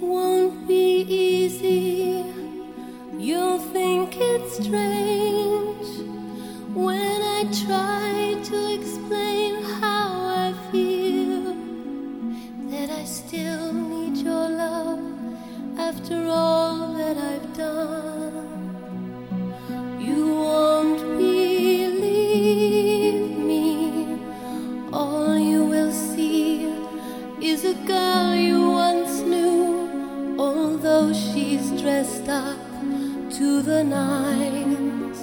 won't be easy. You'll think it's strange when I try although she's dressed up to the nines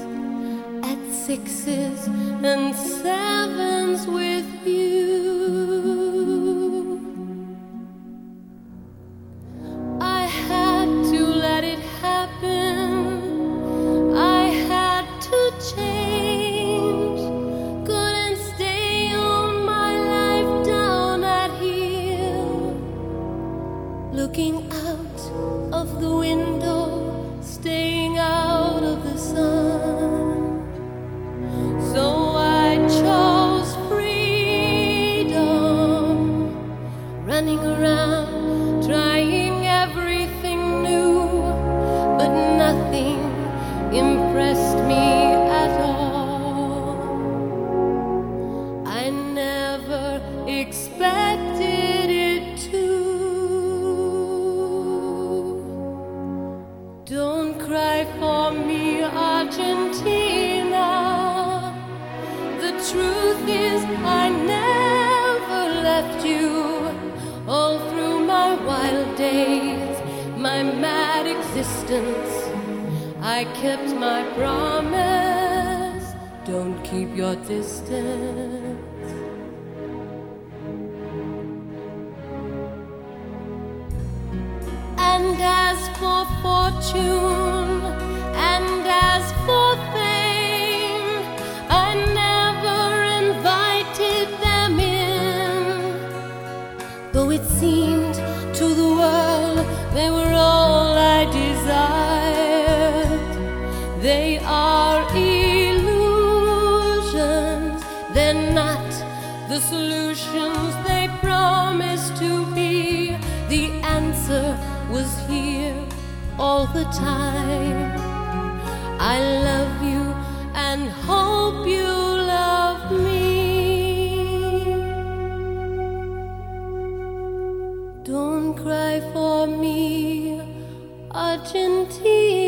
at sixes and sevens with you. Running around trying everything new, but nothing impressed me at all. I never expected it to. Don't cry for me, Argentina. The truth is, I never left you. My mad existence, I kept my promise. Don't keep your distance. And as for fortune, they were all I desired, they are illusions. They're not the solutions they promised to be. The answer was here all the time. I love you and hope you Argentina.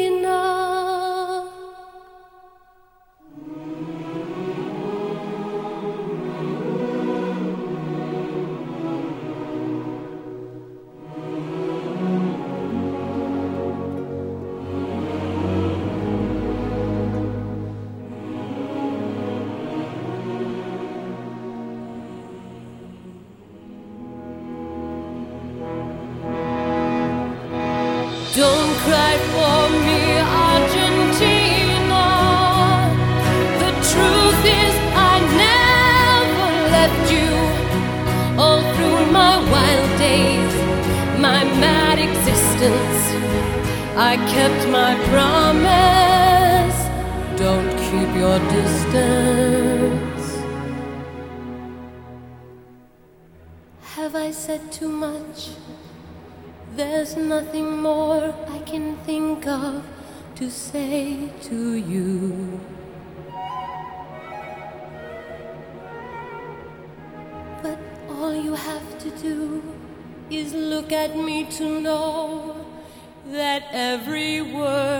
I kept my promise. Don't keep your distance. Have I said too much? There's nothing more I can think of to say to you. But all you have to do is look at me to know that every word